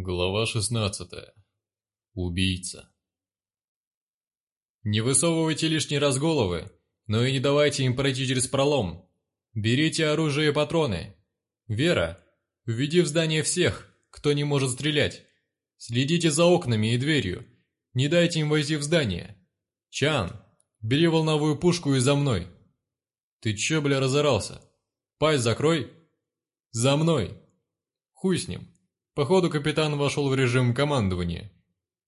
Глава 16. Убийца. Не высовывайте лишний раз головы, но и не давайте им пройти через пролом. Берите оружие и патроны. Вера, введи в здание всех, кто не может стрелять. Следите за окнами и дверью. Не дайте им войти в здание. Чан, бери волновую пушку и за мной. Ты чё, бля, разорался? Пасть закрой. За мной. Хуй с ним. Походу, капитан вошел в режим командования.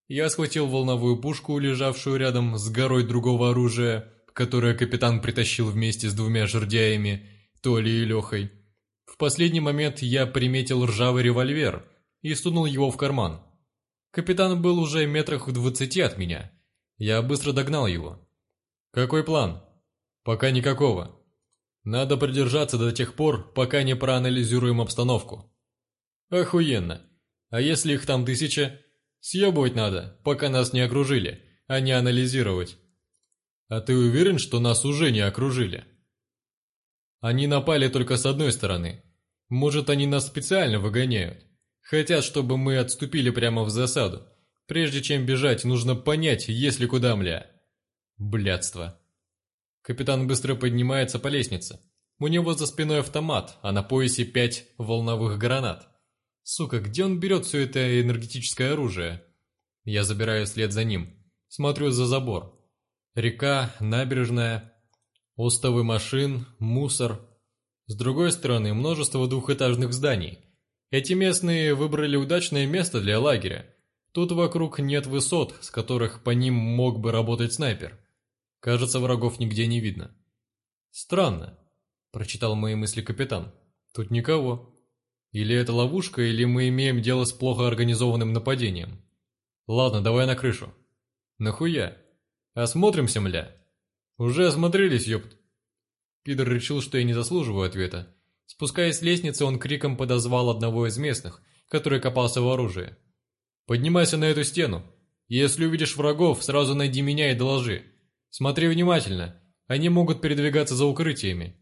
Я схватил волновую пушку, лежавшую рядом с горой другого оружия, которое капитан притащил вместе с двумя жердяями, Толей и Лехой. В последний момент я приметил ржавый револьвер и сунул его в карман. Капитан был уже метрах в двадцати от меня. Я быстро догнал его. «Какой план?» «Пока никакого. Надо продержаться до тех пор, пока не проанализируем обстановку. Охуенно. А если их там тысяча? Съебывать надо, пока нас не окружили, а не анализировать. А ты уверен, что нас уже не окружили? Они напали только с одной стороны. Может, они нас специально выгоняют. Хотят, чтобы мы отступили прямо в засаду. Прежде чем бежать, нужно понять, есть ли куда, мля. Блядство. Капитан быстро поднимается по лестнице. У него за спиной автомат, а на поясе пять волновых гранат. Сука, где он берет все это энергетическое оружие? Я забираю след за ним. Смотрю за забор. Река, набережная, остовы машин, мусор. С другой стороны, множество двухэтажных зданий. Эти местные выбрали удачное место для лагеря. Тут вокруг нет высот, с которых по ним мог бы работать снайпер. Кажется, врагов нигде не видно. «Странно», – прочитал мои мысли капитан. «Тут никого». Или это ловушка, или мы имеем дело с плохо организованным нападением. Ладно, давай на крышу. Нахуя? Осмотримся, мля. Уже осмотрелись, ёпт. Пидор решил, что я не заслуживаю ответа. Спускаясь с лестницы, он криком подозвал одного из местных, который копался в оружии. «Поднимайся на эту стену. Если увидишь врагов, сразу найди меня и доложи. Смотри внимательно, они могут передвигаться за укрытиями».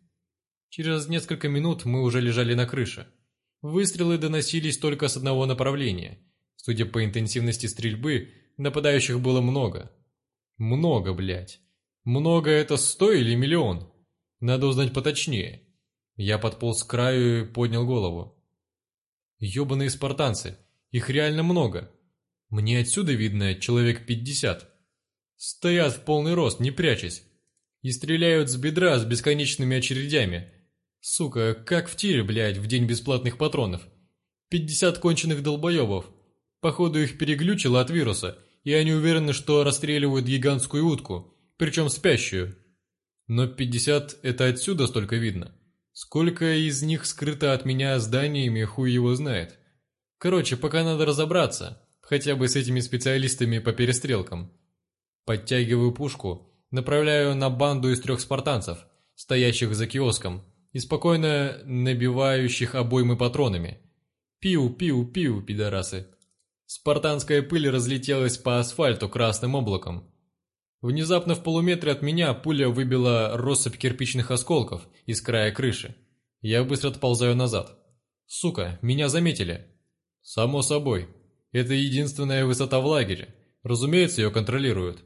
Через несколько минут мы уже лежали на крыше. Выстрелы доносились только с одного направления. Судя по интенсивности стрельбы, нападающих было много. Много, блядь. Много это сто или миллион? Надо узнать поточнее. Я подполз к краю и поднял голову. Ёбаные спартанцы. Их реально много. Мне отсюда видно человек пятьдесят. Стоят в полный рост, не прячась. И стреляют с бедра с бесконечными очередями – Сука, как в тире, блядь, в день бесплатных патронов. Пятьдесят конченых долбоебов. Походу их переглючило от вируса, и они уверены, что расстреливают гигантскую утку, причем спящую. Но пятьдесят это отсюда столько видно. Сколько из них скрыто от меня зданиями, хуй его знает. Короче, пока надо разобраться, хотя бы с этими специалистами по перестрелкам. Подтягиваю пушку, направляю на банду из трех спартанцев, стоящих за киоском, и спокойно набивающих обоймы патронами. Пиу-пиу-пиу, пидорасы. Спартанская пыль разлетелась по асфальту красным облаком. Внезапно в полуметре от меня пуля выбила россыпь кирпичных осколков из края крыши. Я быстро отползаю назад. Сука, меня заметили. Само собой. Это единственная высота в лагере. Разумеется, ее контролируют.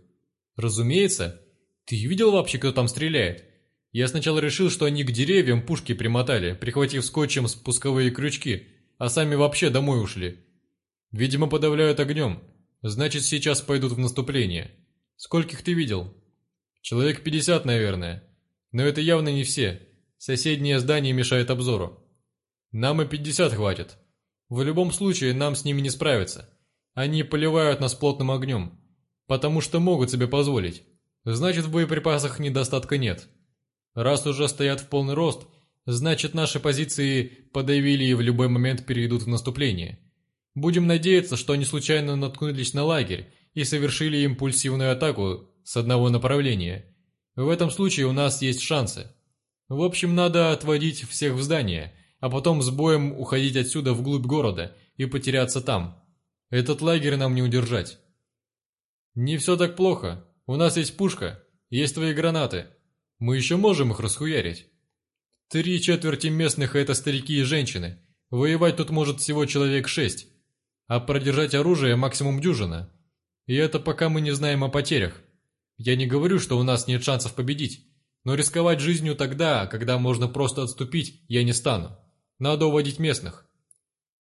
Разумеется? Ты видел вообще, кто там стреляет? Я сначала решил, что они к деревьям пушки примотали, прихватив скотчем спусковые крючки, а сами вообще домой ушли. Видимо, подавляют огнем. Значит, сейчас пойдут в наступление. Скольких ты видел? Человек 50, наверное. Но это явно не все. Соседнее здание мешает обзору. Нам и 50 хватит. В любом случае, нам с ними не справиться. Они поливают нас плотным огнем. Потому что могут себе позволить. Значит, в боеприпасах недостатка нет. Раз уже стоят в полный рост, значит наши позиции подавили и в любой момент перейдут в наступление. Будем надеяться, что они случайно наткнулись на лагерь и совершили импульсивную атаку с одного направления. В этом случае у нас есть шансы. В общем, надо отводить всех в здание, а потом с боем уходить отсюда вглубь города и потеряться там. Этот лагерь нам не удержать. Не все так плохо. У нас есть пушка, есть твои гранаты. Мы еще можем их расхуярить. Три четверти местных – это старики и женщины. Воевать тут может всего человек шесть. а продержать оружие максимум дюжина. И это пока мы не знаем о потерях. Я не говорю, что у нас нет шансов победить, но рисковать жизнью тогда, когда можно просто отступить, я не стану. Надо уводить местных.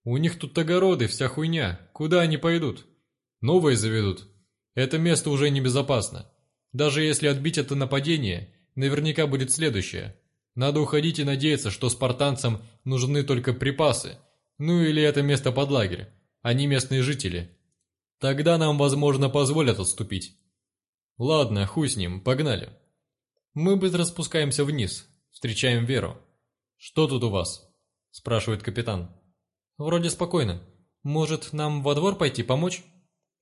У них тут огороды, вся хуйня. Куда они пойдут? Новые заведут. Это место уже небезопасно. Даже если отбить это нападение, наверняка будет следующее. Надо уходить и надеяться, что спартанцам нужны только припасы. Ну или это место под лагерь, а не местные жители. Тогда нам, возможно, позволят отступить. Ладно, хуй с ним, погнали. Мы быстро спускаемся вниз, встречаем Веру. «Что тут у вас?» – спрашивает капитан. «Вроде спокойно. Может, нам во двор пойти помочь?»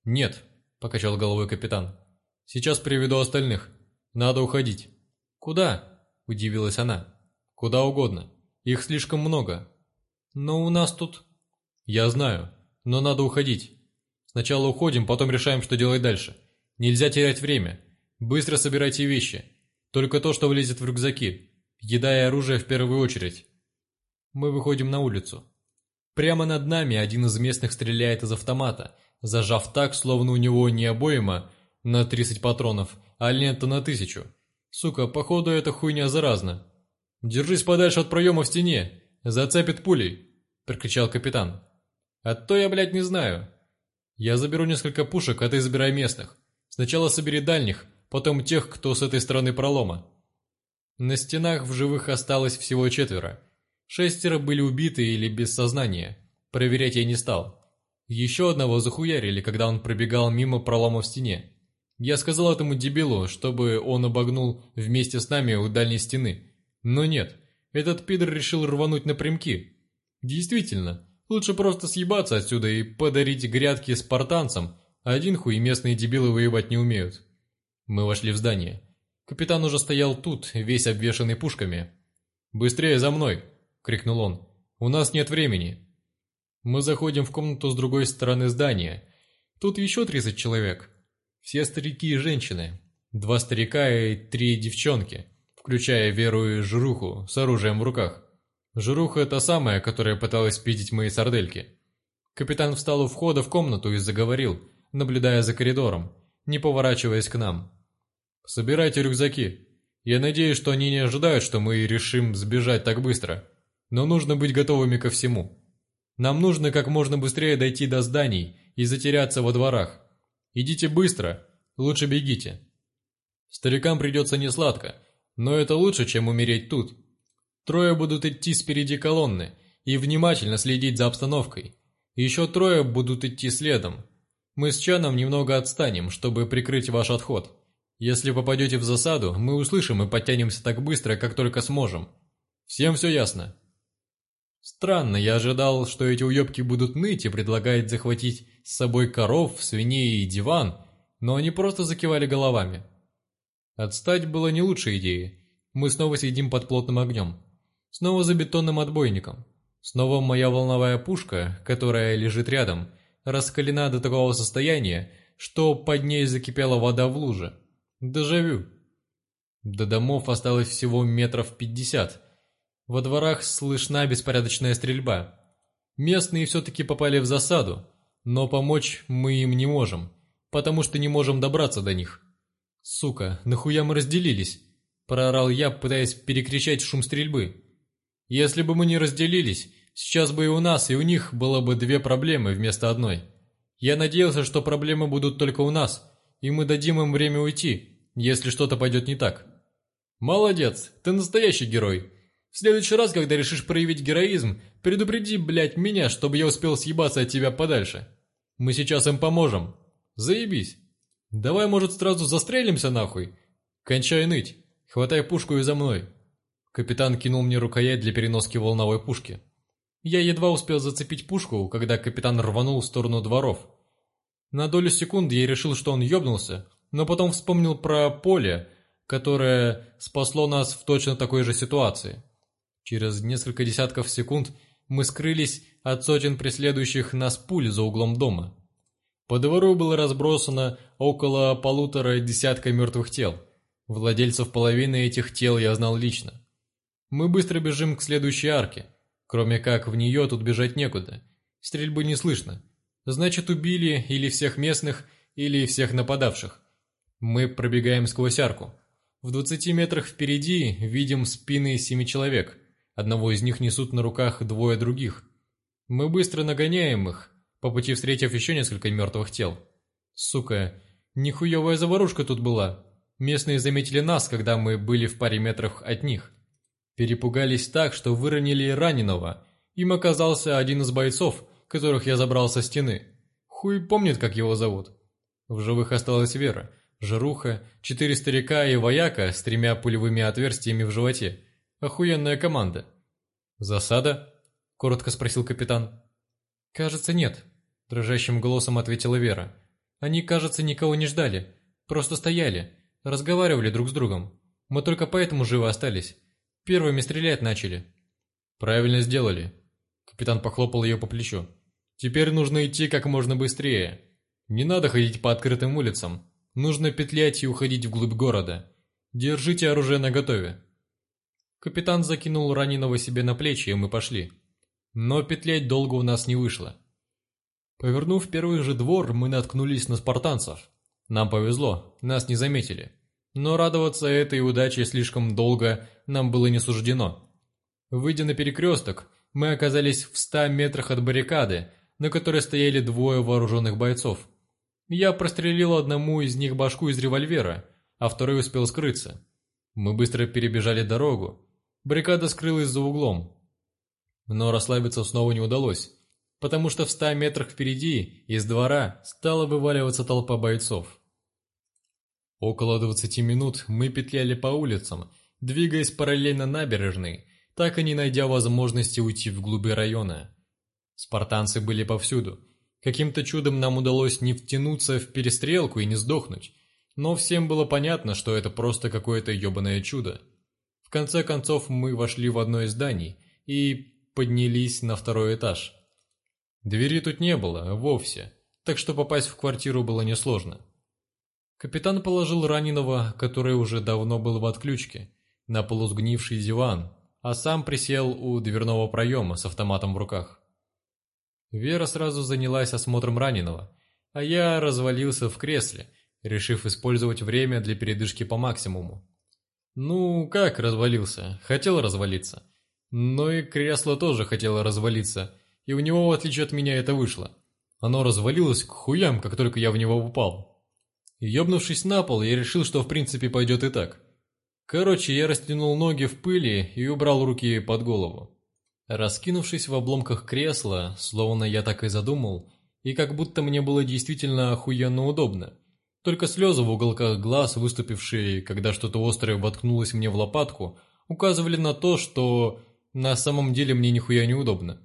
«Нет», – покачал головой капитан. «Сейчас приведу остальных. Надо уходить». «Куда?» – удивилась она. «Куда угодно. Их слишком много». «Но у нас тут...» «Я знаю, но надо уходить. Сначала уходим, потом решаем, что делать дальше. Нельзя терять время. Быстро собирайте вещи. Только то, что влезет в рюкзаки. Еда и оружие в первую очередь». Мы выходим на улицу. Прямо над нами один из местных стреляет из автомата, зажав так, словно у него не обойма на 30 патронов, а лента на тысячу. Сука, походу эта хуйня заразна. «Держись подальше от проема в стене, зацепит пулей», — прокричал капитан. «А то я, блядь, не знаю. Я заберу несколько пушек, а ты забирай местных. Сначала собери дальних, потом тех, кто с этой стороны пролома». На стенах в живых осталось всего четверо. Шестеро были убиты или без сознания. Проверять я не стал. Еще одного захуярили, когда он пробегал мимо пролома в стене. Я сказал этому дебилу, чтобы он обогнул вместе с нами у дальней стены. Но нет, этот пидор решил рвануть напрямки. Действительно, лучше просто съебаться отсюда и подарить грядки спартанцам, один хуй местные дебилы воевать не умеют. Мы вошли в здание. Капитан уже стоял тут, весь обвешанный пушками. «Быстрее за мной!» — крикнул он. «У нас нет времени!» Мы заходим в комнату с другой стороны здания. Тут еще 30 человек. Все старики и женщины. Два старика и три девчонки, включая Веру и Жруху с оружием в руках. Жруха — это самая, которая пыталась спидить мои сардельки. Капитан встал у входа в комнату и заговорил, наблюдая за коридором, не поворачиваясь к нам. «Собирайте рюкзаки. Я надеюсь, что они не ожидают, что мы решим сбежать так быстро но нужно быть готовыми ко всему. Нам нужно как можно быстрее дойти до зданий и затеряться во дворах. Идите быстро, лучше бегите. Старикам придется несладко, но это лучше, чем умереть тут. Трое будут идти спереди колонны и внимательно следить за обстановкой. Еще трое будут идти следом. Мы с Чаном немного отстанем, чтобы прикрыть ваш отход. Если попадете в засаду, мы услышим и подтянемся так быстро, как только сможем. Всем все ясно? Странно, я ожидал, что эти уебки будут ныть и предлагать захватить с собой коров, свиней и диван, но они просто закивали головами. Отстать было не лучшей идеей. Мы снова сидим под плотным огнем. Снова за бетонным отбойником. Снова моя волновая пушка, которая лежит рядом, раскалена до такого состояния, что под ней закипела вода в луже. Дежавю. До домов осталось всего метров пятьдесят, во дворах слышна беспорядочная стрельба. Местные все-таки попали в засаду, но помочь мы им не можем, потому что не можем добраться до них. «Сука, нахуя мы разделились?» – проорал я, пытаясь перекричать шум стрельбы. «Если бы мы не разделились, сейчас бы и у нас, и у них было бы две проблемы вместо одной. Я надеялся, что проблемы будут только у нас, и мы дадим им время уйти, если что-то пойдет не так». «Молодец, ты настоящий герой!» В следующий раз, когда решишь проявить героизм, предупреди, блядь, меня, чтобы я успел съебаться от тебя подальше. Мы сейчас им поможем. Заебись. Давай, может, сразу застрелимся нахуй? Кончай ныть. Хватай пушку и за мной. Капитан кинул мне рукоять для переноски волновой пушки. Я едва успел зацепить пушку, когда капитан рванул в сторону дворов. На долю секунды я решил, что он ёбнулся, но потом вспомнил про поле, которое спасло нас в точно такой же ситуации. Через несколько десятков секунд мы скрылись от сотен преследующих нас пуль за углом дома. По двору было разбросано около полутора десятка мертвых тел. Владельцев половины этих тел я знал лично. Мы быстро бежим к следующей арке. Кроме как в нее тут бежать некуда. Стрельбы не слышно. Значит, убили или всех местных, или всех нападавших. Мы пробегаем сквозь арку. В двадцати метрах впереди видим спины семи человек. Одного из них несут на руках двое других. Мы быстро нагоняем их, по пути встретив еще несколько мертвых тел. Сука, нихуевая заварушка тут была. Местные заметили нас, когда мы были в паре метрах от них. Перепугались так, что выронили раненого. Им оказался один из бойцов, которых я забрал со стены. Хуй помнит, как его зовут. В живых осталась Вера, Жируха, четыре старика и вояка с тремя пулевыми отверстиями в животе. Охуенная команда. «Засада?» – коротко спросил капитан. «Кажется, нет», – дрожащим голосом ответила Вера. «Они, кажется, никого не ждали. Просто стояли, разговаривали друг с другом. Мы только поэтому живы остались. Первыми стрелять начали». «Правильно сделали». Капитан похлопал ее по плечу. Теперь нужно идти как можно быстрее. Не надо ходить по открытым улицам. Нужно петлять и уходить вглубь города. Держите оружие наготове. Капитан закинул раненого себе на плечи, и мы пошли. Но петлять долго у нас не вышло. Повернув первый же двор, мы наткнулись на спартанцев. Нам повезло, нас не заметили. Но радоваться этой удаче слишком долго нам было не суждено. Выйдя на перекресток, мы оказались в ста метрах от баррикады, на которой стояли двое вооруженных бойцов. Я прострелил одному из них башку из револьвера, а второй успел скрыться. Мы быстро перебежали дорогу. Баррикада скрылась за углом. Но расслабиться снова не удалось, потому что в ста метрах впереди, из двора, стала вываливаться толпа бойцов. Около двадцати минут мы петляли по улицам, двигаясь параллельно набережной, так и не найдя возможности уйти вглубь района. Спартанцы были повсюду. Каким-то чудом нам удалось не втянуться в перестрелку и не сдохнуть. Но всем было понятно, что это просто какое-то ебаное чудо. В конце концов мы вошли в одно из зданий и поднялись на второй этаж. Двери тут не было, вовсе, так что попасть в квартиру было несложно. Капитан положил раненого, который уже давно был в отключке, на полусгнивший диван, а сам присел у дверного проема с автоматом в руках. Вера сразу занялась осмотром раненого, а я развалился в кресле, решив использовать время для передышки по максимуму. Ну, как развалился? Хотел развалиться. Но и кресло тоже хотело развалиться, и у него, в отличие от меня, это вышло. Оно развалилось к хуям, как только я в него упал. Ёбнувшись на пол, я решил, что в принципе пойдет и так. Короче, я растянул ноги в пыли и убрал руки под голову. Раскинувшись в обломках кресла, словно я так и задумал, и как будто мне было действительно охуенно удобно. Только слезы в уголках глаз, выступившие, когда что-то острое воткнулось мне в лопатку, указывали на то, что на самом деле мне нихуя неудобно.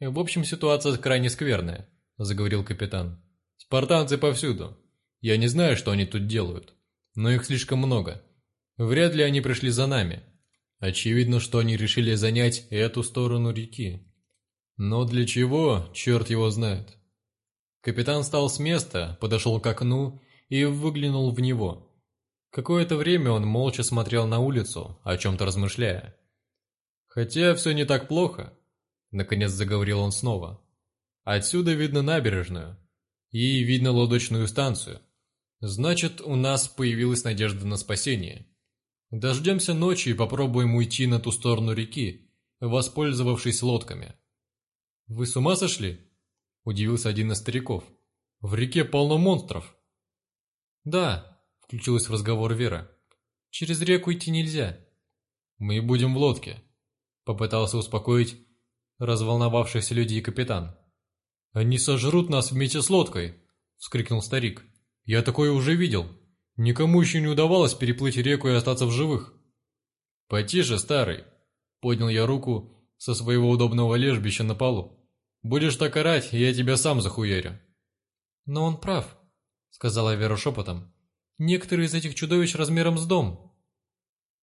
«В общем, ситуация крайне скверная», — заговорил капитан. «Спартанцы повсюду. Я не знаю, что они тут делают, но их слишком много. Вряд ли они пришли за нами. Очевидно, что они решили занять эту сторону реки. Но для чего, черт его знает. Капитан встал с места, подошел к окну и выглянул в него. Какое-то время он молча смотрел на улицу, о чем-то размышляя. «Хотя все не так плохо», — наконец заговорил он снова. «Отсюда видно набережную, и видно лодочную станцию. Значит, у нас появилась надежда на спасение». Дождемся ночи и попробуем уйти на ту сторону реки, воспользовавшись лодками. «Вы с ума сошли?» – удивился один из стариков. «В реке полно монстров». «Да», – включилась в разговор Вера. «Через реку идти нельзя». «Мы будем в лодке», – попытался успокоить разволновавшихся людей капитан. «Они сожрут нас вместе с лодкой!» – вскрикнул старик. «Я такое уже видел!» Никому еще не удавалось переплыть реку и остаться в живых. «Потише, старый!» – поднял я руку со своего удобного лежбища на полу. «Будешь так орать, я тебя сам захуярю». «Но он прав», – сказала Вера шепотом. «Некоторые из этих чудовищ размером с дом».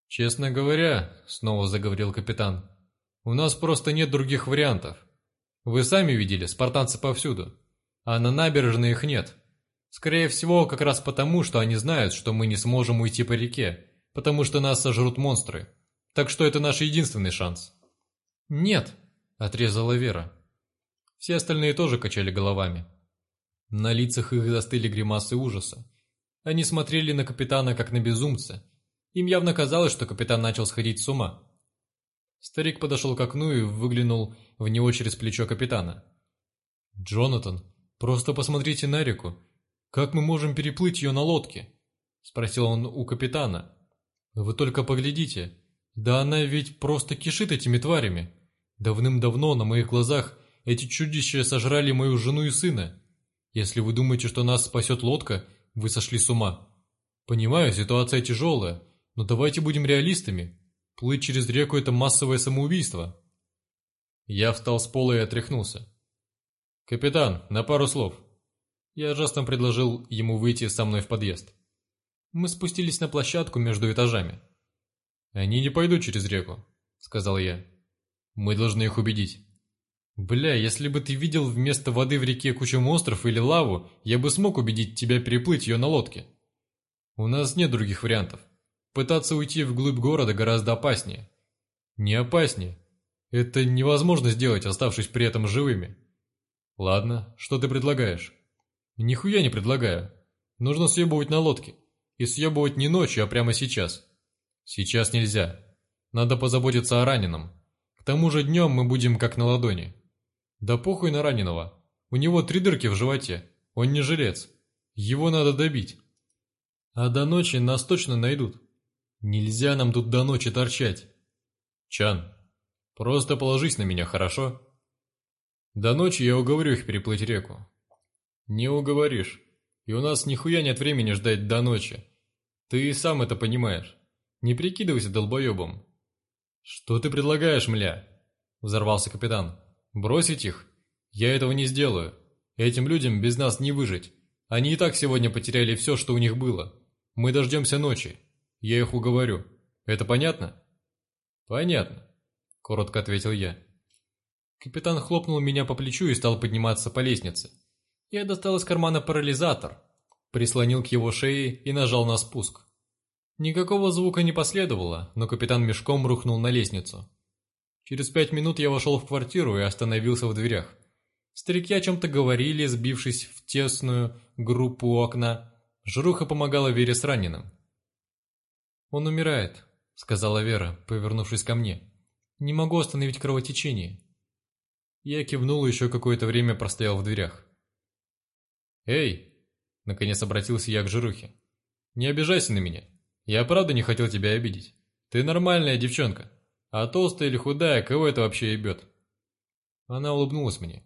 «Честно говоря», – снова заговорил капитан, – «у нас просто нет других вариантов. Вы сами видели, спартанцы повсюду, а на набережной их нет». Скорее всего, как раз потому, что они знают, что мы не сможем уйти по реке, потому что нас сожрут монстры. Так что это наш единственный шанс. «Нет», — отрезала Вера. Все остальные тоже качали головами. На лицах их застыли гримасы ужаса. Они смотрели на капитана как на безумца. Им явно казалось, что капитан начал сходить с ума. Старик подошел к окну и выглянул в него через плечо капитана. «Джонатан, просто посмотрите на реку. Как мы можем переплыть ее на лодке?» Спросил он у капитана. «Вы только поглядите. Да она ведь просто кишит этими тварями. Давным-давно на моих глазах эти чудища сожрали мою жену и сына. Если вы думаете, что нас спасет лодка, вы сошли с ума. Понимаю, ситуация тяжелая, но давайте будем реалистами. Плыть через реку – это массовое самоубийство. Я встал с пола и отряхнулся. «Капитан, на пару слов». Я жестом предложил ему выйти со мной в подъезд. Мы спустились на площадку между этажами. «Они не пойдут через реку», — сказал я. «Мы должны их убедить». «Бля, если бы ты видел вместо воды в реке кучу монстров или лаву, я бы смог убедить тебя переплыть ее на лодке. У нас нет других вариантов. Пытаться уйти вглубь города гораздо опаснее. Не опаснее. Это невозможно сделать, оставшись при этом живыми. Ладно, что ты предлагаешь? Нихуя не предлагаю. Нужно съебывать на лодке. И съебывать не ночью, а прямо сейчас. Сейчас нельзя. Надо позаботиться о раненом. К тому же днем мы будем как на ладони. Да похуй на раненого. У него три дырки в животе. Он не жилец. Его надо добить. А до ночи нас точно найдут. Нельзя нам тут до ночи торчать. Чан, просто положись на меня, хорошо? До ночи я уговорю их переплыть реку. Не уговоришь. И у нас нихуя нет времени ждать до ночи. Ты и сам это понимаешь. Не прикидывайся долбоебом. Что ты предлагаешь, мля? Взорвался капитан. Бросить их? Я этого не сделаю. Этим людям без нас не выжить. Они и так сегодня потеряли все, что у них было. Мы дождемся ночи. Я их уговорю. Это понятно? Понятно, коротко ответил я. Капитан хлопнул меня по плечу и стал подниматься по лестнице. Я достал из кармана парализатор, прислонил к его шее и нажал на спуск. Никакого звука не последовало, но капитан мешком рухнул на лестницу. Через пять минут я вошел в квартиру и остановился в дверях. Старики о чем-то говорили, сбившись в тесную группу окна. Жруха помогала Вере с раненым. «Он умирает», — сказала Вера, повернувшись ко мне. «Не могу остановить кровотечение». Я кивнул и еще какое-то время простоял в дверях. «Эй!» — наконец обратился я к Жирухе. «Не обижайся на меня. Я правда не хотел тебя обидеть. Ты нормальная девчонка. А толстая или худая, кого это вообще ебет?» Она улыбнулась мне.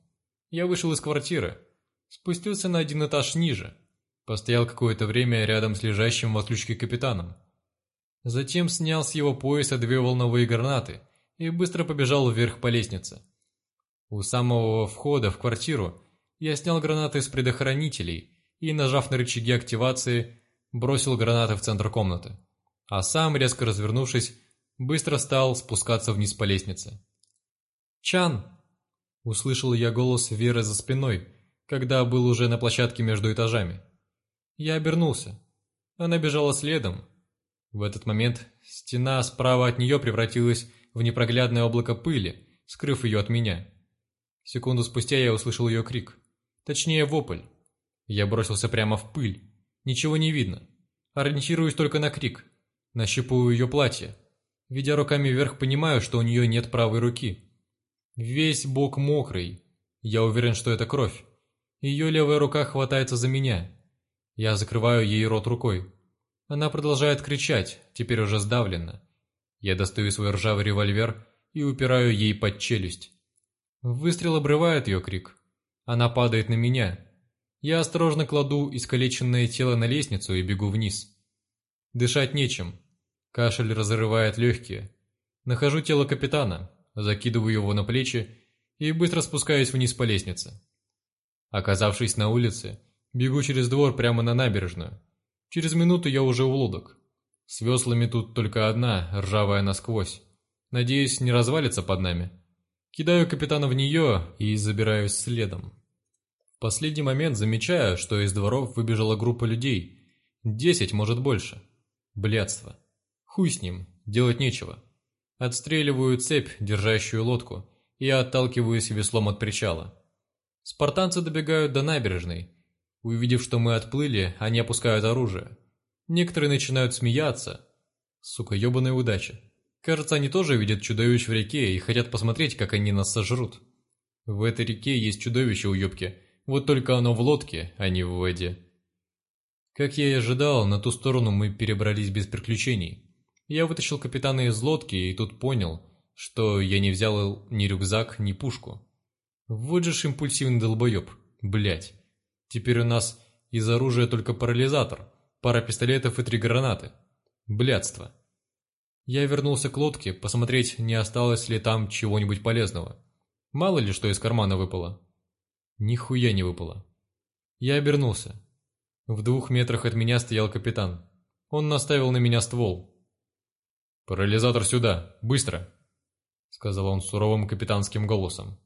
Я вышел из квартиры, спустился на один этаж ниже, постоял какое-то время рядом с лежащим в отключке капитаном. Затем снял с его пояса две волновые гранаты и быстро побежал вверх по лестнице. У самого входа в квартиру я снял гранаты с предохранителей и, нажав на рычаги активации, бросил гранаты в центр комнаты, а сам, резко развернувшись, быстро стал спускаться вниз по лестнице. «Чан!» – услышал я голос Веры за спиной, когда был уже на площадке между этажами. Я обернулся. Она бежала следом. В этот момент стена справа от нее превратилась в непроглядное облако пыли, скрыв ее от меня. Секунду спустя я услышал ее крик. Точнее, вопль. Я бросился прямо в пыль. Ничего не видно. Ориентируюсь только на крик. Нащупываю ее платье. Ведя руками вверх, понимаю, что у нее нет правой руки. Весь бок мокрый. Я уверен, что это кровь. Ее левая рука хватается за меня. Я закрываю ей рот рукой. Она продолжает кричать, теперь уже сдавленно. Я достаю свой ржавый револьвер и упираю ей под челюсть. Выстрел обрывает ее крик. Она падает на меня. Я осторожно кладу искалеченное тело на лестницу и бегу вниз. Дышать нечем. Кашель разрывает легкие. Нахожу тело капитана, закидываю его на плечи и быстро спускаюсь вниз по лестнице. Оказавшись на улице, бегу через двор прямо на набережную. Через минуту я уже у лодок. С веслами тут только одна, ржавая насквозь. Надеюсь, не развалится под нами. Кидаю капитана в нее и забираюсь следом. В последний момент замечаю, что из дворов выбежала группа людей. Десять, может больше. Блядство. Хуй с ним, делать нечего. Отстреливаю цепь, держащую лодку, и отталкиваюсь веслом от причала. Спартанцы добегают до набережной. Увидев, что мы отплыли, они опускают оружие. Некоторые начинают смеяться. Сука, ебаная удача. Кажется, они тоже видят чудовищ в реке и хотят посмотреть, как они нас сожрут. В этой реке есть чудовище у юбки, вот только оно в лодке, а не в воде. Как я и ожидал, на ту сторону мы перебрались без приключений. Я вытащил капитана из лодки и тут понял, что я не взял ни рюкзак, ни пушку. Вот же ж импульсивный долбоеб, блять. Теперь у нас из оружия только парализатор, пара пистолетов и три гранаты. Блядство. Я вернулся к лодке, посмотреть, не осталось ли там чего-нибудь полезного. Мало ли, что из кармана выпало. Нихуя не выпало. Я обернулся. В двух метрах от меня стоял капитан. Он наставил на меня ствол. «Парализатор сюда! Быстро!» Сказал он суровым капитанским голосом.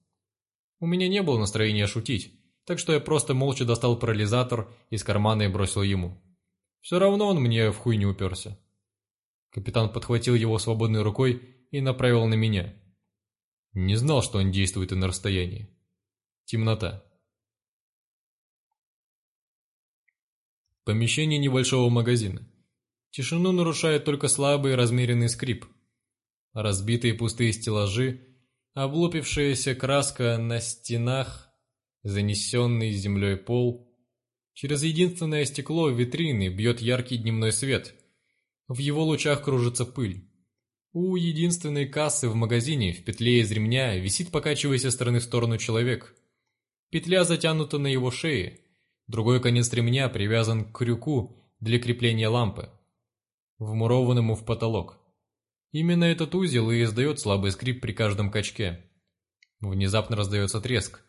У меня не было настроения шутить, так что я просто молча достал парализатор из кармана и бросил ему. Все равно он мне в хуй не уперся. Капитан подхватил его свободной рукой и направил на меня. Не знал, что он действует и на расстоянии. Темнота. Помещение небольшого магазина. Тишину нарушает только слабый размеренный скрип. Разбитые пустые стеллажи, облупившаяся краска на стенах, занесенный землей пол. Через единственное стекло витрины бьет яркий дневной свет. В его лучах кружится пыль. У единственной кассы в магазине в петле из ремня висит, покачиваясь из стороны в сторону человек. Петля затянута на его шее. Другой конец ремня привязан к крюку для крепления лампы, вмурованному в потолок. Именно этот узел и издает слабый скрип при каждом качке. Внезапно раздается треск.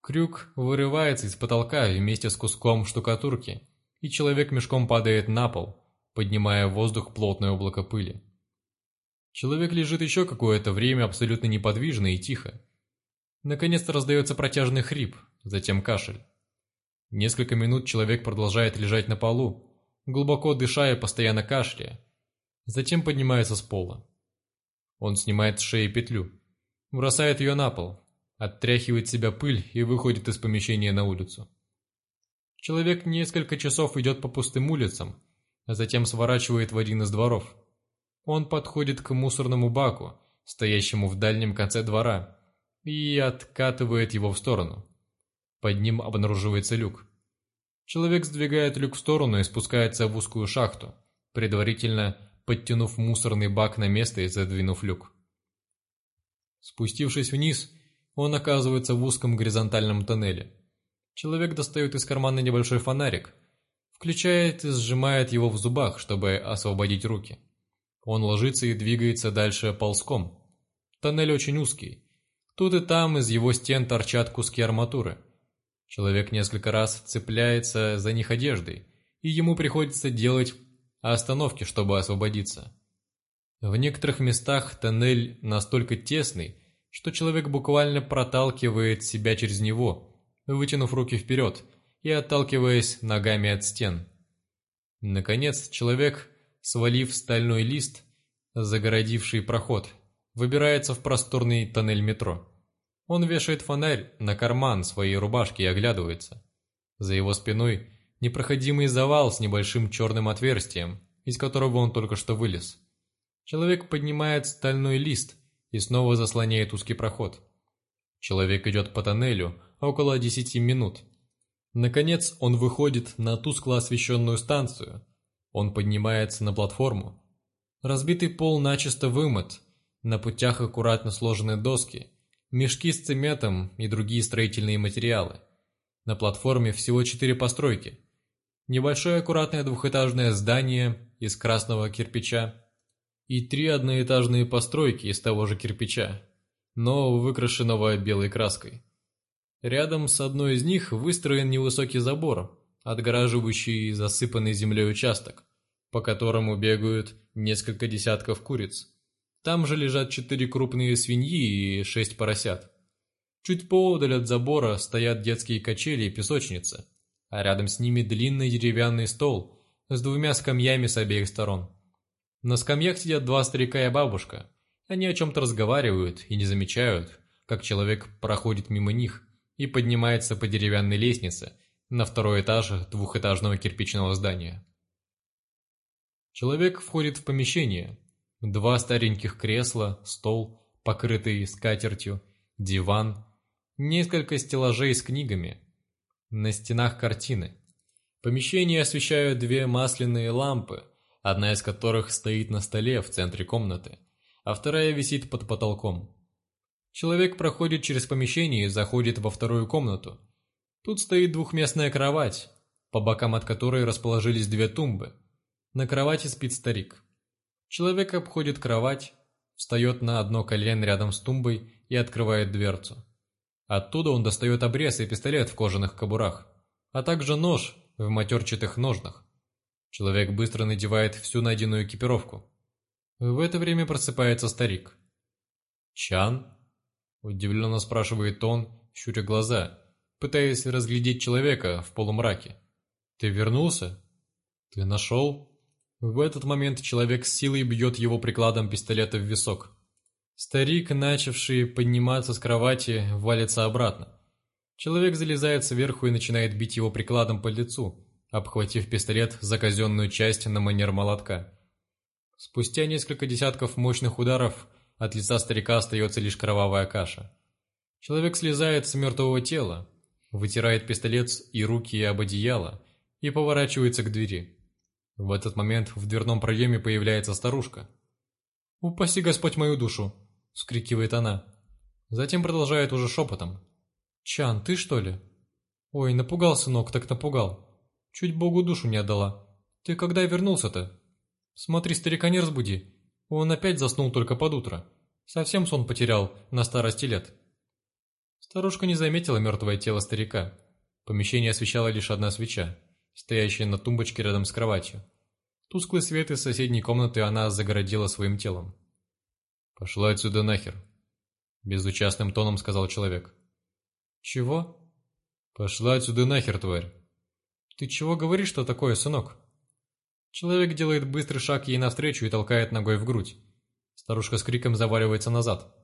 Крюк вырывается из потолка вместе с куском штукатурки, и человек мешком падает на пол, поднимая в воздух плотное облако пыли. Человек лежит еще какое-то время абсолютно неподвижно и тихо. Наконец-то раздается протяжный хрип, затем кашель. Несколько минут человек продолжает лежать на полу, глубоко дыша и постоянно кашляя. Затем поднимается с пола. Он снимает с шеи петлю, бросает ее на пол, оттряхивает себя пыль и выходит из помещения на улицу. Человек несколько часов идет по пустым улицам, а затем сворачивает в один из дворов. Он подходит к мусорному баку, стоящему в дальнем конце двора, и откатывает его в сторону. Под ним обнаруживается люк. Человек сдвигает люк в сторону и спускается в узкую шахту, предварительно подтянув мусорный бак на место и задвинув люк. Спустившись вниз, он оказывается в узком горизонтальном тоннеле. Человек достает из кармана небольшой фонарик, включает и сжимает его в зубах, чтобы освободить руки. Он ложится и двигается дальше ползком. Тоннель очень узкий. Тут и там из его стен торчат куски арматуры. Человек несколько раз цепляется за них одеждой, и ему приходится делать остановки, чтобы освободиться. В некоторых местах тоннель настолько тесный, что человек буквально проталкивает себя через него, вытянув руки вперед и отталкиваясь ногами от стен. Наконец, человек свалив стальной лист, загородивший проход, выбирается в просторный тоннель метро. Он вешает фонарь на карман своей рубашки и оглядывается. За его спиной непроходимый завал с небольшим черным отверстием, из которого он только что вылез. Человек поднимает стальной лист и снова заслоняет узкий проход. Человек идет по тоннелю около десяти минут. Наконец он выходит на тускло освещенную станцию, он поднимается на платформу. Разбитый пол начисто вымыт, на путях аккуратно сложены доски, мешки с цементом и другие строительные материалы. На платформе всего четыре постройки. Небольшое аккуратное двухэтажное здание из красного кирпича и три одноэтажные постройки из того же кирпича, но выкрашенного белой краской. Рядом с одной из них выстроен невысокий забор, отгораживающий засыпанный землей участок, по которому бегают несколько десятков куриц. Там же лежат четыре крупные свиньи и шесть поросят. Чуть поодаль от забора стоят детские качели и песочница, а рядом с ними длинный деревянный стол с двумя скамьями с обеих сторон. На скамьях сидят два старика и бабушка. Они о чем-то разговаривают и не замечают, как человек проходит мимо них и поднимается по деревянной лестнице на второй этаж двухэтажного кирпичного здания. Человек входит в помещение. Два стареньких кресла, стол, покрытый скатертью, диван, несколько стеллажей с книгами. На стенах картины. Помещение освещают две масляные лампы, одна из которых стоит на столе в центре комнаты, а вторая висит под потолком. Человек проходит через помещение и заходит во вторую комнату. Тут стоит двухместная кровать, по бокам от которой расположились две тумбы. На кровати спит старик. Человек обходит кровать, встает на одно колено рядом с тумбой и открывает дверцу. Оттуда он достает обрез и пистолет в кожаных кобурах, а также нож в матерчатых ножнах. Человек быстро надевает всю найденную экипировку. В это время просыпается старик. «Чан?» – удивленно спрашивает он, щуря глаза, пытаясь разглядеть человека в полумраке. «Ты вернулся? Ты нашел?» В этот момент человек с силой бьет его прикладом пистолета в висок. Старик, начавший подниматься с кровати, валится обратно. Человек залезает сверху и начинает бить его прикладом по лицу, обхватив пистолет за казенную часть на манер молотка. Спустя несколько десятков мощных ударов от лица старика остается лишь кровавая каша. Человек слезает с мертвого тела, вытирает пистолет и руки об одеяло и поворачивается к двери. В этот момент в дверном проеме появляется старушка. «Упаси Господь мою душу!» — вскрикивает она. Затем продолжает уже шепотом. «Чан, ты что ли?» «Ой, напугал, сынок, так напугал. Чуть Богу душу не отдала. Ты когда вернулся-то?» «Смотри, старика не разбуди. Он опять заснул только под утро. Совсем сон потерял на старости лет». Старушка не заметила мертвое тело старика. Помещение освещала лишь одна свеча стоящая на тумбочке рядом с кроватью. Тусклый свет из соседней комнаты она загородила своим телом. «Пошла отсюда нахер», — безучастным тоном сказал человек. «Чего?» «Пошла отсюда нахер, тварь!» «Ты чего говоришь-то такое, сынок?» Человек делает быстрый шаг ей навстречу и толкает ногой в грудь. Старушка с криком заваливается назад.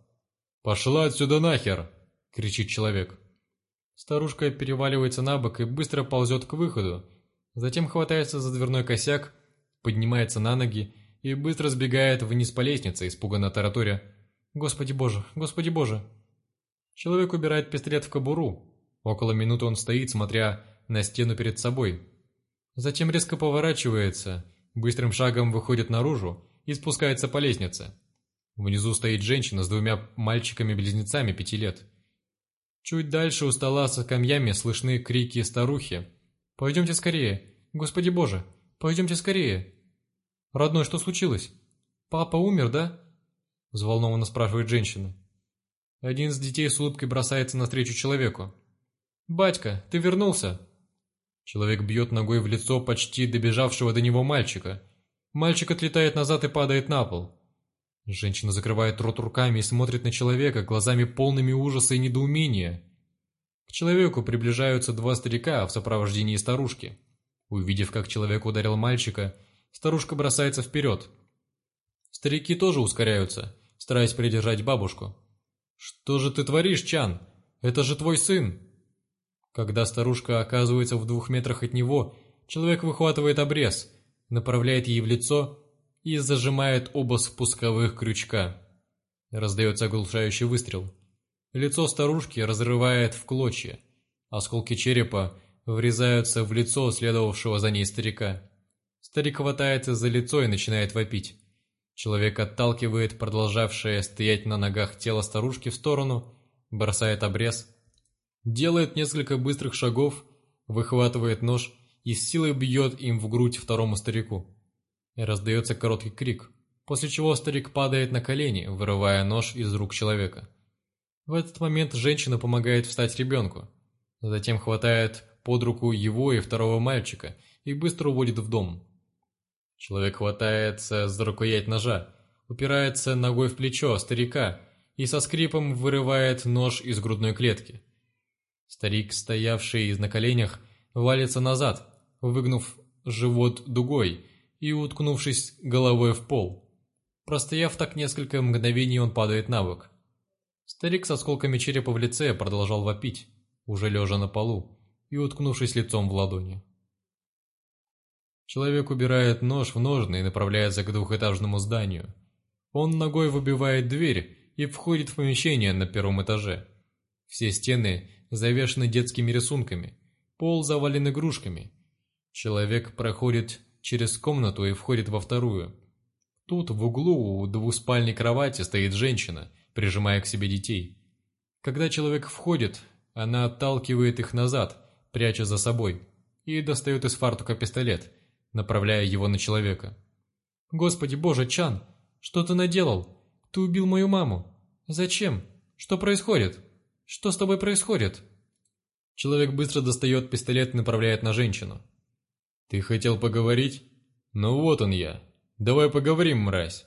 «Пошла отсюда нахер!» — кричит человек. Старушка переваливается на бок и быстро ползет к выходу, Затем хватается за дверной косяк, поднимается на ноги и быстро сбегает вниз по лестнице, испуганно тараторя. «Господи боже! Господи боже!» Человек убирает пистолет в кобуру. Около минуты он стоит, смотря на стену перед собой. Затем резко поворачивается, быстрым шагом выходит наружу и спускается по лестнице. Внизу стоит женщина с двумя мальчиками-близнецами пяти лет. Чуть дальше у стола с камнями слышны крики старухи, «Пойдемте скорее! Господи боже! Пойдемте скорее!» «Родной, что случилось? Папа умер, да?» Взволнованно спрашивает женщина. Один из детей с улыбкой бросается навстречу человеку. «Батька, ты вернулся!» Человек бьет ногой в лицо почти добежавшего до него мальчика. Мальчик отлетает назад и падает на пол. Женщина закрывает рот руками и смотрит на человека глазами полными ужаса и недоумения. К человеку приближаются два старика в сопровождении старушки. Увидев, как человек ударил мальчика, старушка бросается вперед. Старики тоже ускоряются, стараясь придержать бабушку. «Что же ты творишь, Чан? Это же твой сын!» Когда старушка оказывается в двух метрах от него, человек выхватывает обрез, направляет ей в лицо и зажимает оба спусковых крючка. Раздается оглушающий выстрел. Лицо старушки разрывает в клочья. Осколки черепа врезаются в лицо следовавшего за ней старика. Старик хватается за лицо и начинает вопить. Человек отталкивает продолжавшее стоять на ногах тело старушки в сторону, бросает обрез, делает несколько быстрых шагов, выхватывает нож и с силой бьет им в грудь второму старику. Раздается короткий крик, после чего старик падает на колени, вырывая нож из рук человека. В этот момент женщина помогает встать ребенку. Затем хватает под руку его и второго мальчика и быстро уводит в дом. Человек хватается за рукоять ножа, упирается ногой в плечо старика и со скрипом вырывает нож из грудной клетки. Старик, стоявший на коленях, валится назад, выгнув живот дугой и уткнувшись головой в пол. Простояв так несколько мгновений, он падает на бок. Старик с осколками черепа в лице продолжал вопить. уже лежа на полу и уткнувшись лицом в ладони. Человек убирает нож в ножны и направляется к двухэтажному зданию. Он ногой выбивает дверь и входит в помещение на первом этаже. Все стены завешены детскими рисунками, пол завален игрушками. Человек проходит через комнату и входит во вторую. Тут в углу у двуспальной кровати стоит женщина, прижимая к себе детей. Когда человек входит, она отталкивает их назад, пряча за собой, и достает из фартука пистолет – направляя его на человека. «Господи боже, Чан, что ты наделал? Ты убил мою маму. Зачем? Что происходит? Что с тобой происходит?» Человек быстро достает пистолет и направляет на женщину. «Ты хотел поговорить? Ну вот он я. Давай поговорим, мразь!»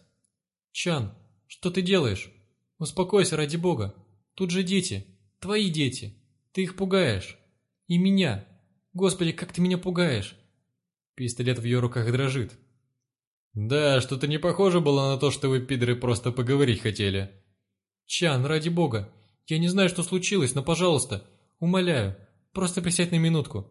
«Чан, что ты делаешь? Успокойся, ради бога. Тут же дети. Твои дети. Ты их пугаешь. И меня. Господи, как ты меня пугаешь. Пистолет в ее руках дрожит. «Да, что-то не похоже было на то, что вы, пидоры, просто поговорить хотели». «Чан, ради бога, я не знаю, что случилось, но, пожалуйста, умоляю, просто присядь на минутку.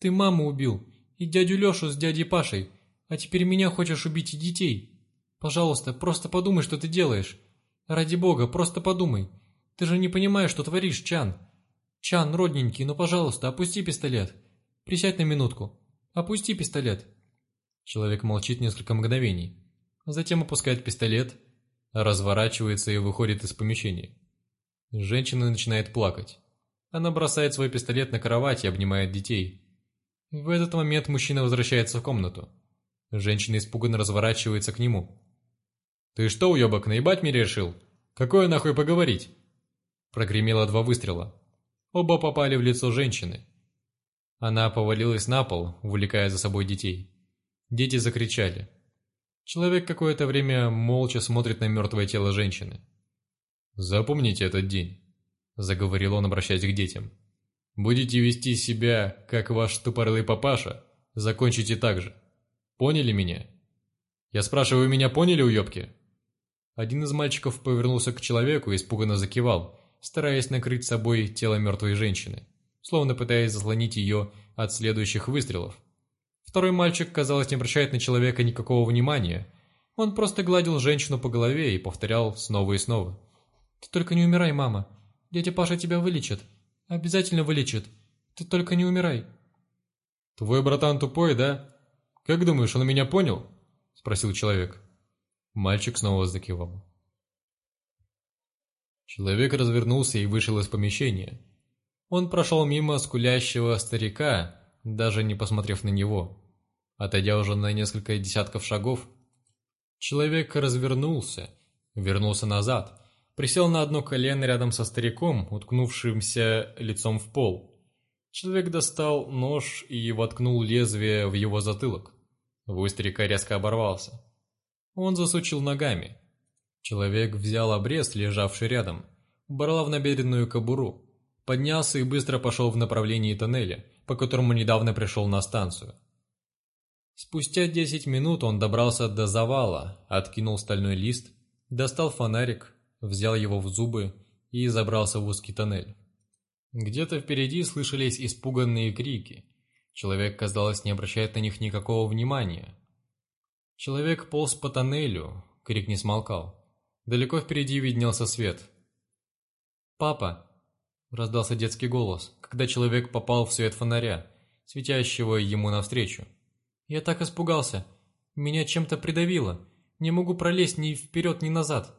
Ты маму убил, и дядю Лешу с дядей Пашей, а теперь меня хочешь убить и детей. Пожалуйста, просто подумай, что ты делаешь. Ради бога, просто подумай. Ты же не понимаешь, что творишь, Чан. Чан, родненький, ну, пожалуйста, опусти пистолет. Присядь на минутку. «Опусти пистолет!» Человек молчит несколько мгновений, затем опускает пистолет, разворачивается и выходит из помещения. Женщина начинает плакать. Она бросает свой пистолет на кровать и обнимает детей. В этот момент мужчина возвращается в комнату. Женщина испуганно разворачивается к нему. «Ты что, уебок, наебать меня решил? Какое нахуй поговорить?» Прогремело два выстрела. Оба попали в лицо женщины. Она повалилась на пол, увлекая за собой детей. Дети закричали. Человек какое-то время молча смотрит на мертвое тело женщины. «Запомните этот день», — заговорил он, обращаясь к детям. «Будете вести себя, как ваш тупорылый папаша, закончите так же. Поняли меня?» «Я спрашиваю, меня поняли, уебки?» Один из мальчиков повернулся к человеку и испуганно закивал, стараясь накрыть собой тело мертвой женщины словно пытаясь заслонить ее от следующих выстрелов. Второй мальчик, казалось, не обращает на человека никакого внимания. Он просто гладил женщину по голове и повторял снова и снова. «Ты только не умирай, мама. Дядя Паша тебя вылечит. Обязательно вылечит. Ты только не умирай». «Твой братан тупой, да? Как думаешь, он меня понял?» – спросил человек. Мальчик снова закивал. Человек развернулся и вышел из помещения. Он прошел мимо скулящего старика, даже не посмотрев на него. Отойдя уже на несколько десятков шагов, человек развернулся, вернулся назад, присел на одно колено рядом со стариком, уткнувшимся лицом в пол. Человек достал нож и воткнул лезвие в его затылок. Вой старика резко оборвался. Он засучил ногами. Человек взял обрез, лежавший рядом, убрал в набедренную кобуру, поднялся и быстро пошел в направлении тоннеля, по которому недавно пришел на станцию. Спустя десять минут он добрался до завала, откинул стальной лист, достал фонарик, взял его в зубы и забрался в узкий тоннель. Где-то впереди слышались испуганные крики. Человек, казалось, не обращает на них никакого внимания. Человек полз по тоннелю, крик не смолкал. Далеко впереди виднелся свет. «Папа!» Раздался детский голос, когда человек попал в свет фонаря, светящего ему навстречу. «Я так испугался. Меня чем-то придавило. Не могу пролезть ни вперед, ни назад.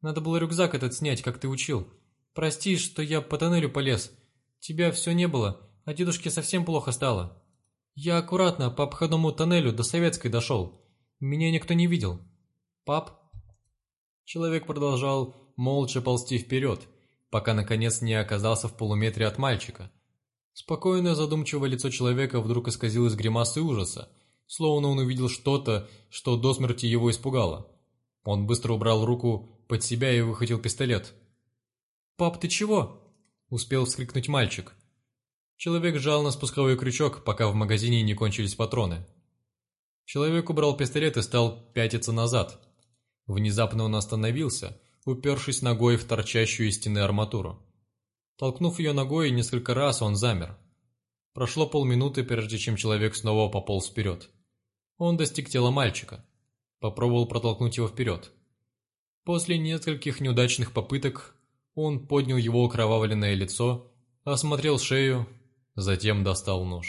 Надо было рюкзак этот снять, как ты учил. Прости, что я по тоннелю полез. Тебя все не было, а дедушке совсем плохо стало. Я аккуратно по обходному тоннелю до Советской дошел. Меня никто не видел. Пап?» Человек продолжал молча ползти вперед, пока наконец не оказался в полуметре от мальчика. Спокойное задумчивое лицо человека вдруг исказилось гримасой ужаса, словно он увидел что-то, что до смерти его испугало. Он быстро убрал руку под себя и выхватил пистолет. «Пап, ты чего?» – успел вскрикнуть мальчик. Человек жал на спусковой крючок, пока в магазине не кончились патроны. Человек убрал пистолет и стал пятиться назад. Внезапно он остановился, упершись ногой в торчащую из стены арматуру. Толкнув ее ногой несколько раз, он замер. Прошло полминуты, прежде чем человек снова пополз вперед. Он достиг тела мальчика. Попробовал протолкнуть его вперед. После нескольких неудачных попыток он поднял его окровавленное лицо, осмотрел шею, затем достал нож.